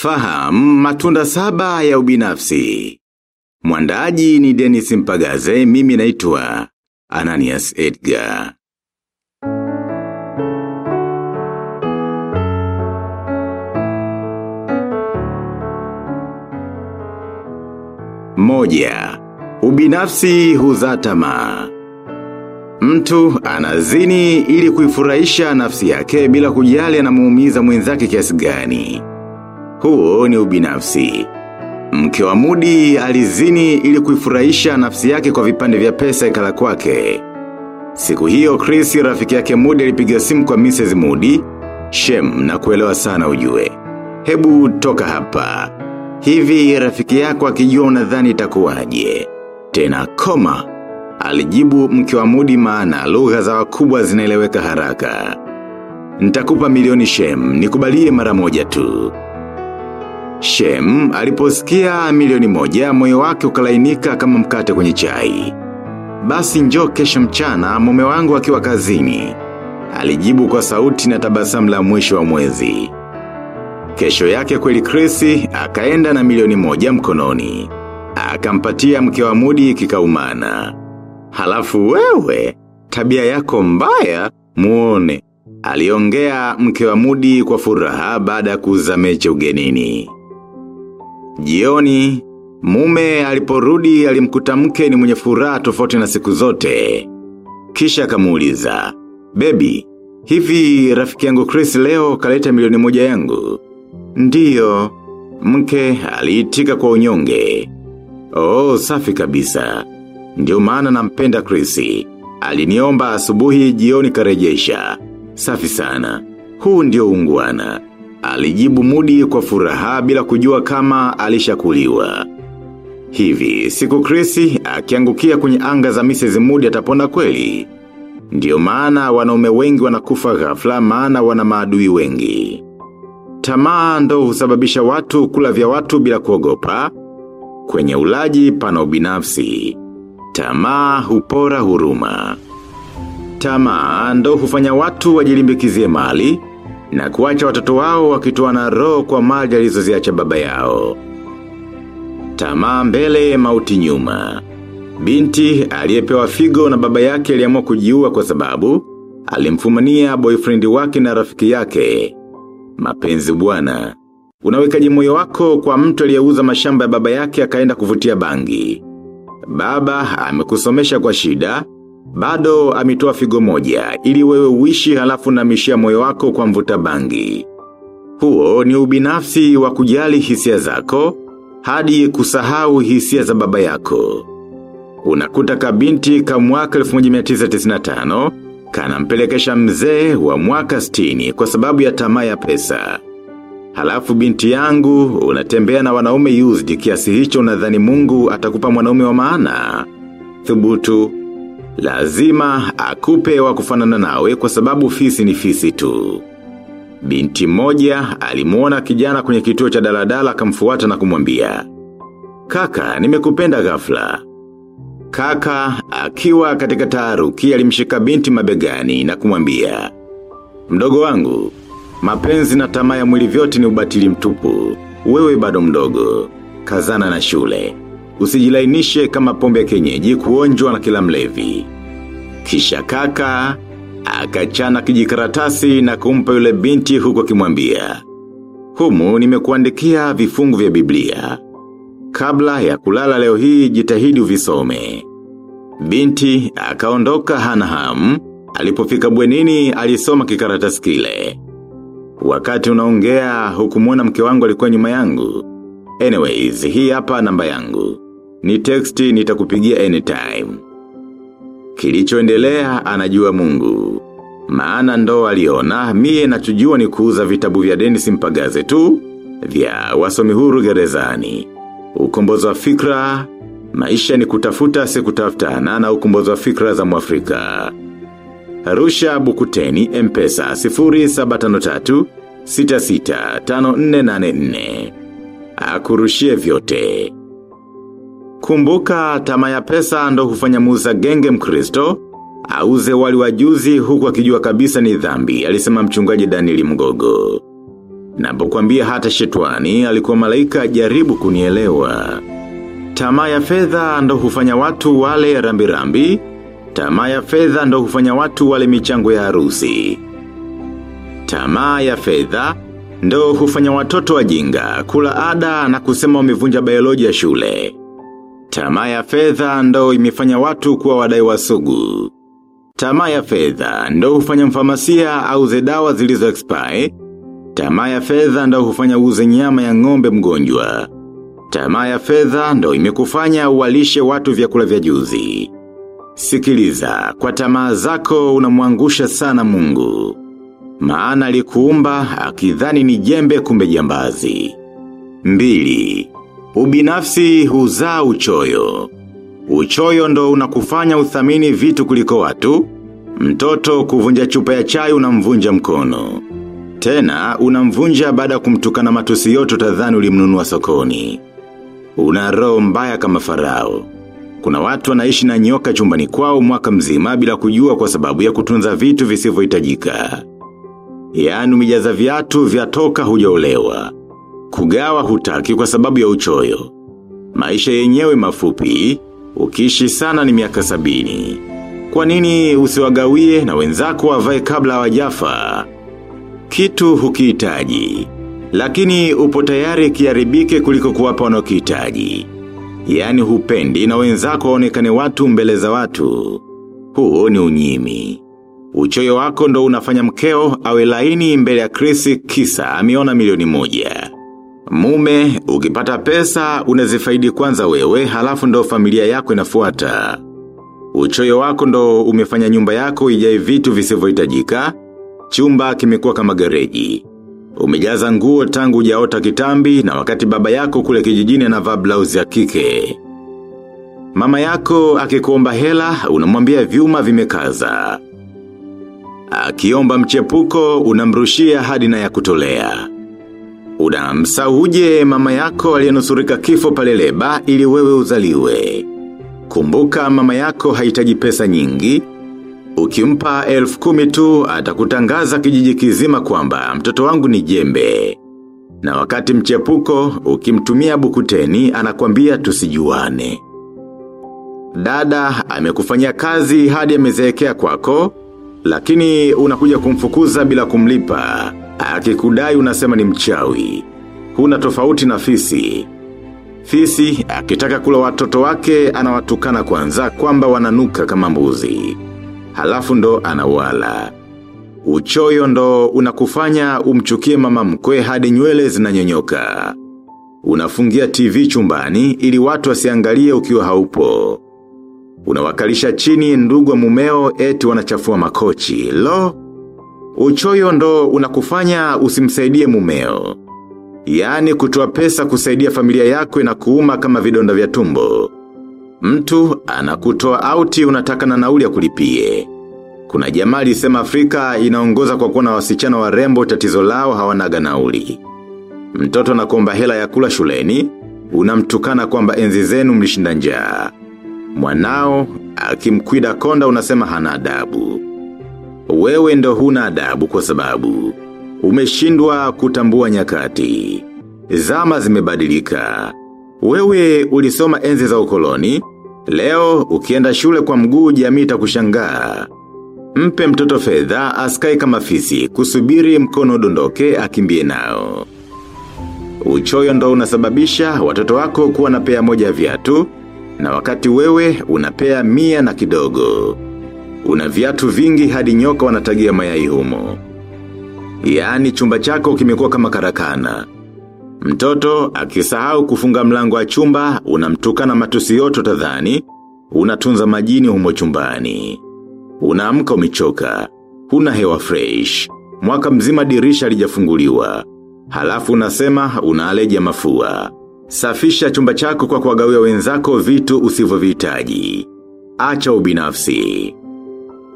Fahamu matunda saba ya ubinafsi. Mwandaji ni Dennis Mpagaze, mimi naitwa Ananias Edgar. Moja, ubinafsi huzaa tamaa. Mtu anazini ili kuifurahisha nafsi yake bila kujali anamuumiza mwenzake kiasi gani. Huo ni ubinafsi. Mke wa mudi alizini ili kuifurahisha nafsi yake kwa vipande vya pesa ikala kwake. Siku hiyo Chris rafiki yake mudi alipiga simu kwa Mrs. Mudi, Shem na kuelewa sana ujue. Hebu toka hapa. Hivi rafiki yako akijua unadhani itakuwaje. Tena koma. Alijibu mke wa mudi maana lugha za wakubwa zinaeleweka haraka. Nitakupa milioni Shem, nikubalie mara moja tu. Shem aliposikia milioni moja moyo wake ukalainika kama mkate kwenye chai. Basi njoo kesho mchana mume wangu akiwa kazini. Alijibu kwa sauti na tabasamu la mwisho wa mwezi. Kesho yake kweli Krisi akaenda na milioni moja mkononi. Akampatia mke wa mudi kikaumana. Halafu wewe, tabia yako mbaya, muone. Aliongea mke wa mudi kwa furaha baada ya kuuza mechi ugenini. Jioni, mume aliporudi alimkuta mke ni mwenye furaha tofauti na siku zote. Kisha akamuuliza, Baby, hivi rafiki yangu Chris leo kaleta milioni moja yangu? Ndiyo, mke aliitika kwa unyonge. Oh, safi kabisa. ndio maana nampenda Chrissy. Aliniomba asubuhi jioni karejesha. Safi sana. Huu ndio ungwana. Alijibu mudi kwa furaha bila kujua kama alishakuliwa. Hivi, siku Krisi akiangukia kwenye anga za Mrs. Moody atapona kweli. Ndiyo maana wanaume wengi wanakufa ghafla maana wana maadui wengi. Tamaa ndo husababisha watu kula vya watu bila kuogopa. Kwenye ulaji pana ubinafsi. Tamaa hupora huruma. Tamaa ndo hufanya watu wajilimbikizie mali na kuacha watoto wao wakitoa na roho kwa mali alizoziacha baba yao. Tamaa mbele mauti nyuma. Binti aliyepewa figo na baba yake aliamua kujiua kwa sababu alimfumania boyfriend wake na rafiki yake. Mapenzi bwana. Unawekaje moyo wako kwa mtu aliyeuza mashamba ya baba yake akaenda kuvutia bangi. Baba amekusomesha kwa shida, bado amitoa figo moja ili wewe uishi halafu na mishia moyo wako kwa mvuta bangi. Huo ni ubinafsi wa kujali hisia zako, hadi kusahau hisia za baba yako. Unakuta kabinti ka mwaka 1995, kanampelekesha mzee wa mwaka 60 kwa sababu ya tamaa ya pesa. Halafu binti yangu, unatembea na wanaume used kiasi hicho unadhani mungu atakupa mwanaume wa maana. Thubutu, lazima akupe wa kufanana nawe kwa sababu fisi ni fisi tu. Binti moja alimuona kijana kwenye kituo cha daladala akamfuata na kumwambia. Kaka, nimekupenda ghafla. Kaka, akiwa katika taharuki alimshika binti mabegani na kumwambia. Mdogo wangu, mapenzi na tamaa ya mwili vyote ni ubatili mtupu. Wewe bado mdogo. Kazana na shule. Usijilainishe kama pombe ya kenyeji kuonjwa na kila mlevi. Kisha kaka, akachana kijikaratasi na kumpa yule binti huko kimwambia. Humu nimekuandikia vifungu vya Biblia. Kabla ya kulala leo hii jitahidi uvisome. Binti akaondoka hana hamu, alipofika bwenini alisoma kikaratasi kile. Wakati unaongea hukumuona mke wangu alikuwa nyuma yangu. Anyways, hii hapa namba yangu. Ni text nitakupigia anytime. Kilichoendelea anajua mungu. Maana ndo aliona mie nachojua ni kuuza vitabu vya Dennis Mpagaze tu, vya wasomi huru gerezani. Ukombozi wa fikra, maisha ni kutafuta si kutafutana na ukombozi wa fikra za mwafrika. Arusha Bukuteni Mpesa 0753 665484. Akurushie vyote. Kumbuka tamaa ya pesa ndo hufanya muza genge mkristo, auze wali wajuzi huku akijua kabisa ni dhambi, alisema mchungaji Danieli Mgogo. Napokuambia hata shetwani alikuwa malaika jaribu kunielewa. Tamaa ya fedha ndo hufanya watu wale rambi rambi. Tamaa ya fedha ndo hufanya watu wale michango ya harusi. Tamaa ya fedha ndo hufanya watoto wajinga kula ada na kusema wamevunja biolojia shule. Tamaa ya fedha ndo imefanya watu kuwa wadai wa sugu. Tamaa ya fedha ndo hufanya mfamasia auze dawa zilizo expire. Tamaa ya fedha ndo hufanya uze nyama ya ng'ombe mgonjwa. Tamaa ya fedha ndo imekufanya uwalishe watu vyakula vya juzi. Sikiliza, kwa tamaa zako unamwangusha sana mungu. Maana alikuumba akidhani ni jembe kumbe jambazi. Mbili, ubinafsi huzaa uchoyo. Uchoyo ndo unakufanya uthamini vitu kuliko watu. Mtoto kuvunja chupa ya chai unamvunja mkono. Tena unamvunja baada kumtuka na matusi yote utadhani ulimnunua sokoni. Una roho mbaya kama farao. Kuna watu wanaishi na nyoka chumbani kwao mwaka mzima bila kujua kwa sababu ya kutunza vitu visivyohitajika. Yaani umejaza viatu vyatoka hujaolewa. Kugawa hutaki kwa sababu ya uchoyo. Maisha yenyewe mafupi, ukiishi sana ni miaka sabini. Kwa nini usiwagawie na wenzako wavae kabla wajafa? Kitu hukihitaji. Lakini upo tayari kiharibike kuliko kuwapa wanaokihitaji. Yaani hupendi na wenzako waonekane watu mbele za watu. Huo ni unyimi. Uchoyo wako ndo unafanya mkeo awe laini mbele ya krisi kisa ameona milioni moja. Mume, ukipata pesa, unazifaidi kwanza wewe, halafu ndo familia yako inafuata. Uchoyo wako ndo umefanya nyumba yako ijae vitu visivyohitajika. Chumba kimekuwa kama gereji. Umejaza nguo tangu hujaota kitambi na wakati baba yako kule kijijini anavaa blouse ya kike. Mama yako akikuomba hela, unamwambia vyuma vimekaza. Akiomba mchepuko, unamrushia hadi na ya kutolea. Unamsahuje mama yako aliyenusurika kifo pale leba ili wewe uzaliwe. Kumbuka mama yako haitaji pesa nyingi. Ukimpa elfu kumi tu atakutangaza kijiji kizima kwamba mtoto wangu ni jembe. Na wakati mchepuko ukimtumia bukuteni anakwambia tusijuane. Dada amekufanyia kazi hadi amezeekea kwako, lakini unakuja kumfukuza bila kumlipa. Akikudai unasema ni mchawi. Huna tofauti na fisi. Fisi, akitaka kula watoto wake, anawatukana kwanza kwamba wananuka kama mbuzi. Halafu ndo anawala. Uchoyo ndo unakufanya umchukie mama mkwe hadi nywele zinanyonyoka. Unafungia TV chumbani ili watu wasiangalie ukiwa haupo. Unawakalisha chini ndugu wa mumeo eti wanachafua makochi. Lo, uchoyo ndo unakufanya usimsaidie mumeo. Yani kutoa pesa kusaidia familia yako inakuuma kama vidonda vya tumbo. Mtu anakutoa auti unataka na nauli ya kulipie. Kuna jamali sema Afrika inaongoza kwa kuwa na wasichana warembo tatizo lao hawanaga nauli. Mtoto anakuomba hela ya kula shuleni, unamtukana kwamba enzi zenu mlishinda njaa. Mwanao, akimkwida konda unasema hana adabu. Wewe ndo huna adabu kwa sababu. Umeshindwa kutambua nyakati. Zama zimebadilika. Wewe ulisoma enzi za ukoloni, leo ukienda shule kwa mguu jamii itakushangaa. Mpe mtoto fedha askai kama fisi kusubiri mkono dondoke akimbie nao. Uchoyo ndo unasababisha watoto wako kuwa na pea moja viatu na wakati wewe unapea mia na kidogo. Una viatu vingi hadi nyoka wanatagia mayai humo. Yaani chumba chako kimekuwa kama karakana. Mtoto akisahau kufunga mlango wa chumba unamtuka na matusi yote tadhani, unatunza majini humo chumbani. Unaamka umechoka, huna hewa fresh, mwaka mzima dirisha lijafunguliwa. Halafu unasema unaaleja mafua. Safisha chumba chako kwa kuwagawia wenzako vitu usivyovihitaji Acha ubinafsi.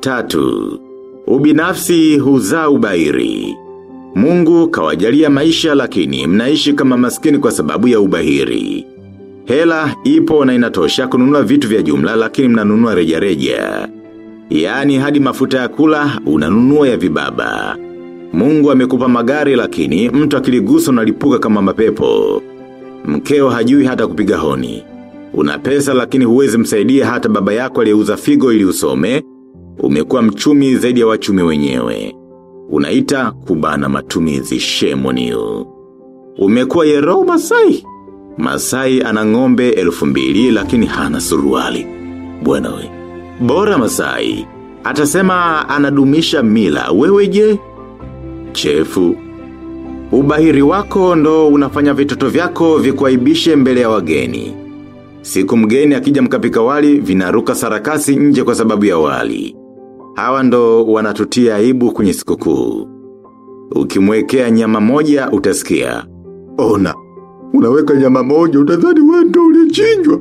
Tatu. Ubinafsi huzaa ubairi. Mungu kawajalia maisha lakini mnaishi kama maskini kwa sababu ya ubahiri. Hela ipo na inatosha kununua vitu vya jumla lakini mnanunua reja reja. Yaani hadi mafuta ya kula unanunua ya vibaba. Mungu amekupa magari lakini mtu akiligusa unalipuka kama mapepo. Mkeo hajui hata kupiga honi. Una pesa lakini huwezi msaidia hata baba yako aliyeuza figo ili usome. Umekuwa mchumi zaidi ya wachumi wenyewe. Unaita kubana matumizi shemonio. Umekuwa yero Masai. Masai ana ng'ombe elfu mbili lakini hana suruali. Bwana we. Bora Masai. Atasema anadumisha mila. Wewe je? Chefu. Ubahiri wako ndo unafanya vitoto vyako vikuaibishe mbele ya wageni. Siku mgeni akija mkapika wali vinaruka sarakasi nje kwa sababu ya wali. Hawa ndo wanatutia aibu kwenye sikukuu. Ukimwekea nyama moja utasikia. Ona, unaweka nyama moja utadhani wewe ndio ulichinjwa.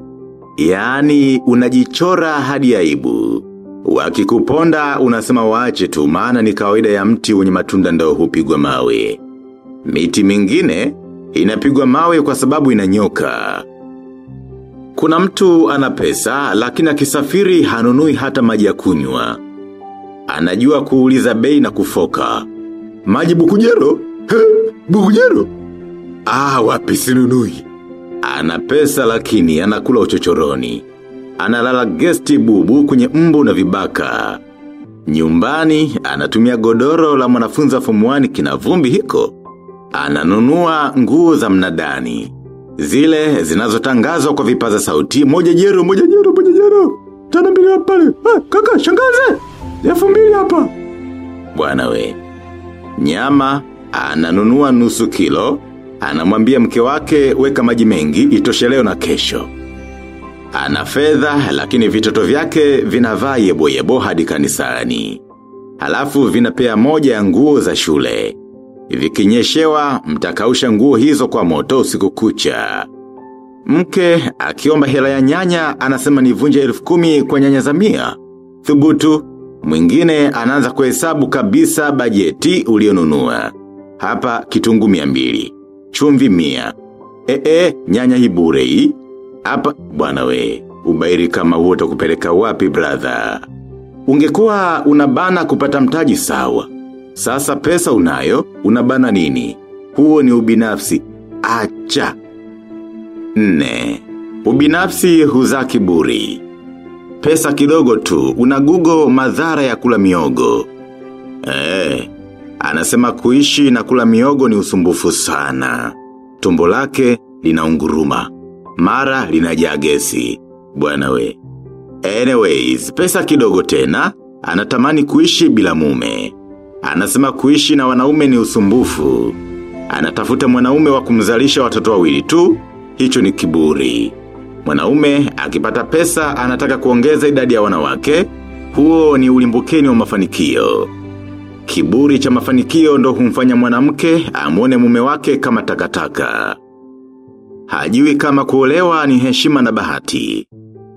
Yaani unajichora hadi aibu. Wakikuponda unasema waache tu maana ni kawaida ya mti wenye matunda ndo hupigwa mawe. Miti mingine inapigwa mawe kwa sababu inanyoka. Kuna mtu ana pesa lakini akisafiri hanunui hata maji ya kunywa. Anajua kuuliza bei na kufoka. Maji bukujero? He, bukujero? Ah, wapi sinunui. Ana pesa lakini anakula uchochoroni. Analala gesti bubu kwenye mbu na vibaka. Nyumbani anatumia godoro la mwanafunza fumuani 1 kina vumbi hiko. Ananunua nguo za mnadani. Zile zinazotangazwa kwa vipaza sauti moja jero moja jero moja jero. Tana mbili hapa pale. Ah, kaka shangaze. Elfu mbili hapa. Bwana we. Nyama ananunua nusu kilo. Anamwambia mke wake weka maji mengi itosheleo na kesho. Ana fedha lakini vitoto vyake vinavaa yebo yebo hadi kanisani. Halafu vinapea moja ya nguo za shule. Vikinyeshewa mtakausha nguo hizo kwa moto usiku kucha. Mke akiomba hela ya nyanya anasema nivunje elfu kumi kwa nyanya za mia. Thubutu, mwingine anaanza kuhesabu kabisa bajeti ulionunua. Hapa kitungu mia mbili. Chumvi mia. Ee, e, nyanya hibure hii. Hapa, bwana we, ubairi kama huo kupeleka wapi brother. Ungekuwa unabana kupata mtaji sawa. Sasa pesa unayo, unabana nini? Huo ni ubinafsi. Acha. Ubinafsi huzaa kiburi. Pesa kidogo tu, una unagugo madhara ya kula miogo. Eh, anasema kuishi na kula miogo ni usumbufu sana. Tumbo lake linaunguruma. Mara linajaa gesi. Bwana we. Anyways, pesa kidogo tena, anatamani kuishi bila mume. Anasema kuishi na wanaume ni usumbufu. Anatafuta mwanaume wa kumzalisha watoto wawili tu, hicho ni kiburi. Mwanaume akipata pesa anataka kuongeza idadi ya wanawake, huo ni ulimbukeni wa mafanikio. Kiburi cha mafanikio ndo humfanya mwanamke amwone mume wake kama takataka. Hajui kama kuolewa ni heshima na bahati.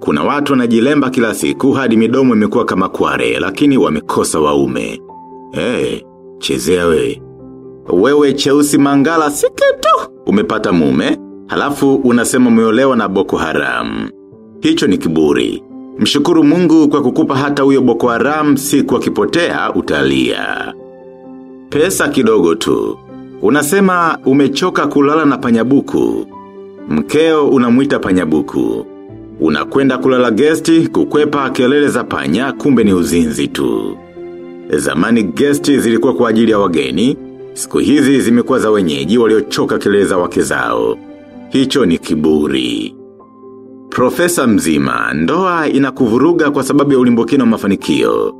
Kuna watu wanajilemba kila siku hadi midomo imekuwa kama kware lakini wamekosa waume. Hey, chezea we. Wewe cheusi mangala siketu. Umepata mume, halafu unasema umeolewa na Boko Haram. Hicho ni kiburi. Mshukuru mungu kwa kukupa hata huyo Boko Haram si kwa kipotea utalia. Pesa kidogo tu. Unasema umechoka kulala na panyabuku. Mkeo unamuita panyabuku. Unakwenda kulala gesti kukwepa kelele za panya kumbe ni uzinzi tu. Zamani gesti zilikuwa kwa ajili ya wageni, siku hizi zimekuwa za wenyeji waliochoka kelele za wake zao. Hicho ni kiburi. Profesa mzima, ndoa inakuvuruga kwa sababu ya ulimbukino mafanikio.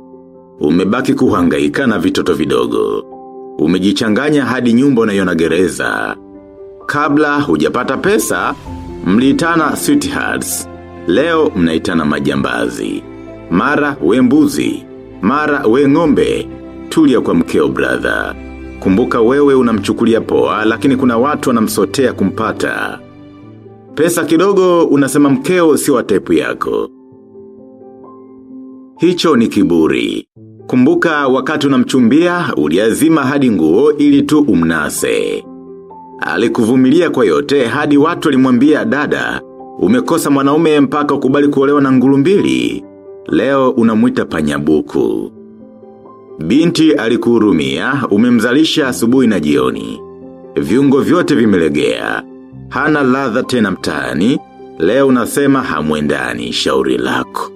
Umebaki kuhangaika na vitoto vidogo. Umejichanganya hadi nyumba unaiona gereza. Kabla hujapata pesa, mlitana sweethearts. Leo mnaitana majambazi. Mara we mbuzi. Mara we ngombe. Tulia kwa mkeo brother. Kumbuka wewe unamchukulia poa lakini kuna watu wanamsotea kumpata. Pesa kidogo unasema mkeo si wa tepu yako. Hicho ni kiburi. Kumbuka wakati unamchumbia uliazima hadi nguo ili tu umnase. Alikuvumilia kwa yote hadi watu walimwambia dada, umekosa mwanaume mpaka ukubali kuolewa na ngulu mbili. Leo unamuita panyabuku. Binti alikuhurumia, umemzalisha asubuhi na jioni. Viungo vyote vimelegea. Hana ladha tena mtaani, leo unasema hamwendani shauri lako.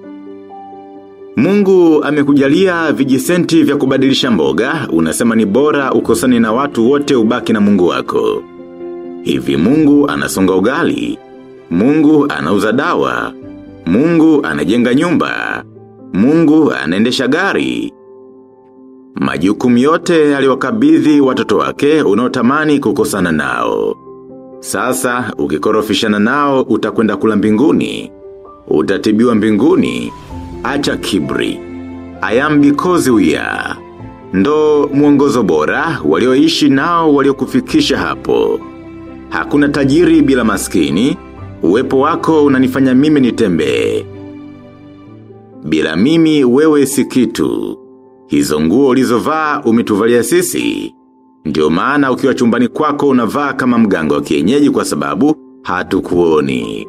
Mungu amekujalia vijisenti vya kubadilisha mboga, unasema ni bora ukosani na watu wote ubaki na mungu wako. Hivi mungu anasonga ugali, mungu anauza dawa, mungu anajenga nyumba, mungu anaendesha gari. Majukumu yote aliwakabidhi watoto wake unaotamani kukosana nao. Sasa ukikorofishana nao utakwenda kula mbinguni, utatibiwa mbinguni, acha kibri. I am because we are. Ndo mwongozo bora walioishi nao waliokufikisha hapo. Hakuna tajiri bila maskini, uwepo wako unanifanya mimi nitembee. Bila mimi wewe si kitu. Hizo nguo ulizovaa umetuvalia sisi. Ndio maana ukiwa chumbani kwako unavaa kama mganga wa kienyeji kwa sababu hatukuoni.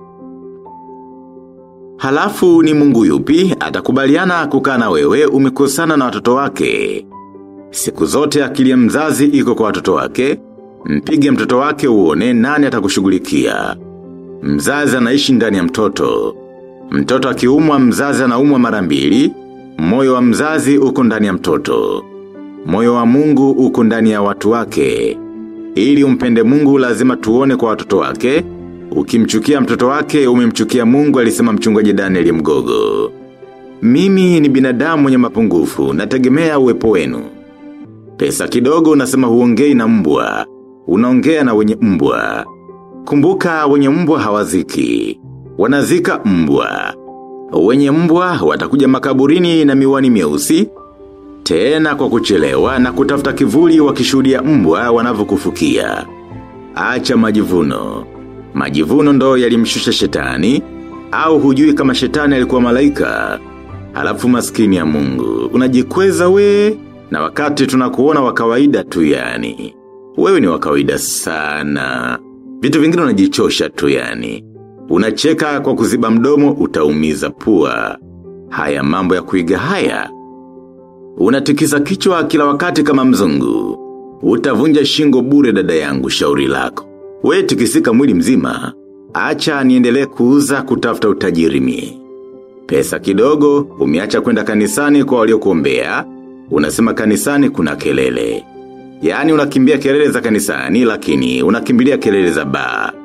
Halafu ni mungu yupi atakubaliana kukaa na wewe umekosana na watoto wake. Siku zote akili ya mzazi iko kwa watoto wake, mpige mtoto wake uone nani atakushughulikia Mzazi anaishi ndani ya mtoto. Mtoto akiumwa mzazi anaumwa mara mbili, moyo wa mzazi uko ndani ya mtoto. Moyo wa mungu uko ndani ya watu wake. Ili umpende mungu lazima tuone kwa watoto wake, ukimchukia mtoto wake umemchukia mungu alisema mchungaji Daniel Mgogo. Mimi ni binadamu mwenye mapungufu, nategemea uwepo wenu. Pesa kidogo unasema huongei na mbwa, unaongea na wenye mbwa. Kumbuka wenye mbwa hawaziki, wanazika mbwa. Wenye mbwa watakuja makaburini na miwani mieusi, tena kwa kuchelewa na kutafuta kivuli wakishuhudia mbwa wanavyokufukia. Acha majivuno. Majivuno ndo yalimshusha shetani, au hujui kama shetani alikuwa malaika. Halafu maskini ya mungu, unajikweza we, na wakati tunakuona wakawaida tu yani. Wewe ni wakawaida sana. Vitu vingine unajichosha tu yani. Unacheka kwa kuziba mdomo utaumiza pua. Haya mambo ya kuiga haya. Unatikisa kichwa kila wakati kama mzungu. Utavunja shingo bure dada yangu shauri lako. We tikisika mwili mzima. Acha niendelee kuuza kutafuta utajiri mie. Pesa kidogo, umeacha kwenda kanisani kwa waliokuombea, unasema kanisani kuna kelele. Yani unakimbia kelele za kanisani lakini unakimbilia kelele za baa.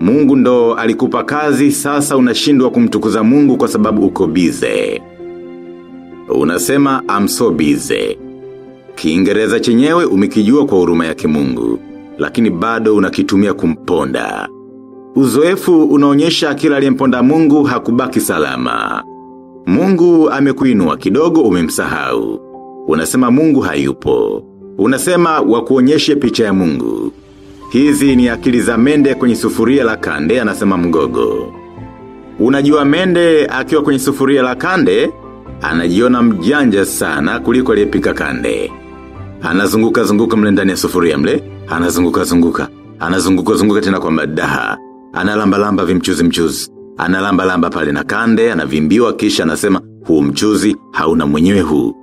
Mungu ndo alikupa kazi sasa unashindwa kumtukuza mungu kwa sababu uko bize. Unasema I'm so busy. Kiingereza chenyewe umekijua kwa huruma yake mungu, lakini bado unakitumia kumponda. Uzoefu unaonyesha kila aliyemponda mungu hakubaki salama. Mungu amekuinua kidogo umemsahau. Unasema mungu hayupo. Unasema wakuonyeshe picha ya mungu. Hizi ni akili za mende kwenye sufuria la kande anasema mgogo. Unajua mende akiwa kwenye sufuria la kande, anajiona mjanja sana kuliko aliyepika kande. Anazunguka zunguka mle ndani ya sufuria mle, anazunguka zunguka, anazunguka zunguka tena kwa madaha, analamba lamba vimchuzi mchuzi, analamba lamba pale na kande, anavimbiwa kisha anasema huu mchuzi hauna mwenyewe huu.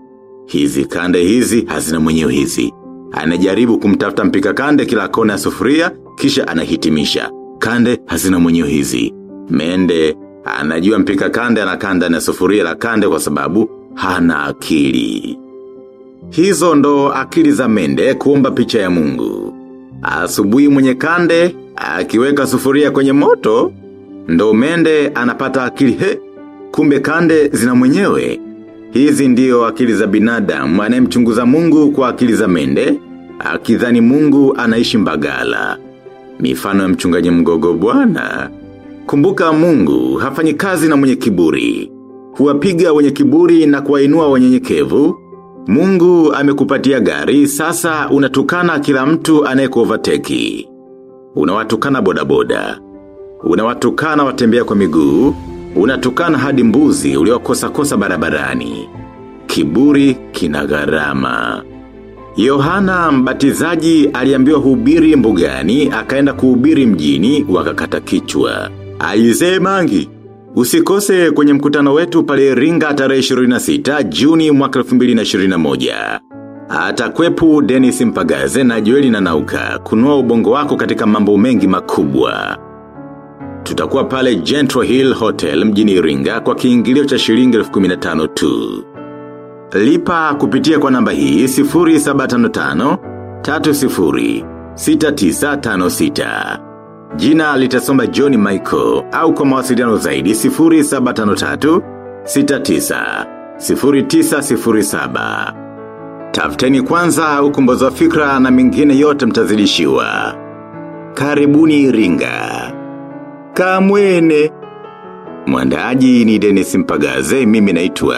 Hizi kande hizi hazina mwenyewe hizi. Anajaribu kumtafuta mpika kande kila kona ya sufuria, kisha anahitimisha. Kande hazina mwenyewe hizi. Mende, anajua mpika kande anakanda na sufuria la kande kwa sababu hana akili. Hizo ndo akili za mende kuomba picha ya mungu. Asubuhi mwenye kande, akiweka sufuria kwenye moto, ndo mende anapata akili he, kumbe kande zina mwenyewe. Hizi ndiyo akili za binadamu anayemchunguza mungu kwa akili za mende, akidhani mungu anaishi mbagala. Mifano ya mchungaji mgogo bwana. Kumbuka mungu hafanyi kazi na mwenye kiburi. Huwapiga wenye kiburi na kuwainua wanyenyekevu. Mungu amekupatia gari sasa unatukana kila mtu anayekuovateki. Unawatukana bodaboda. Unawatukana watembea kwa miguu. Unatukana hadi mbuzi uliokosa kosa barabarani. Kiburi kina gharama. Yohana mbatizaji aliambiwa hubiri mbugani, akaenda kuhubiri mjini, wakakata kichwa. Aizee mangi, Usikose kwenye mkutano wetu pale ringa tarehe 26 Juni mwaka 2021. Atakwepu Dennis Mpagaze na Joeli na Nauka kunua ubongo wako katika mambo mengi makubwa. Tutakuwa pale Gentro Hill Hotel mjini Iringa kwa kiingilio cha shilingi 15 tu. Lipa kupitia kwa namba hii 0755 30 6956. Jina litasomba John Michael au kwa mawasiliano zaidi 0753 69 0907. Tafuteni kwanza ukumbozo fikra na mingine yote mtazidishiwa. Karibuni Iringa. Kamwene. Mwandaaji ni denis Mpagaze mimi naitwa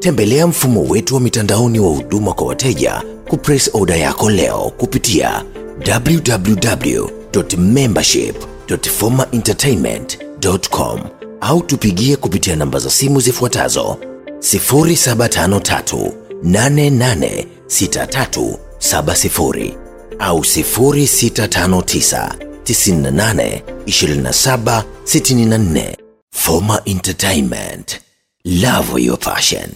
Tembelea mfumo wetu wa mitandaoni wa huduma kwa wateja kupress order yako leo kupitia www.membership.formaentertainment.com au tupigie kupitia namba za simu zifuatazo 0753 886370 au 0659 98 27 64. Forma Entertainment. Love your passion.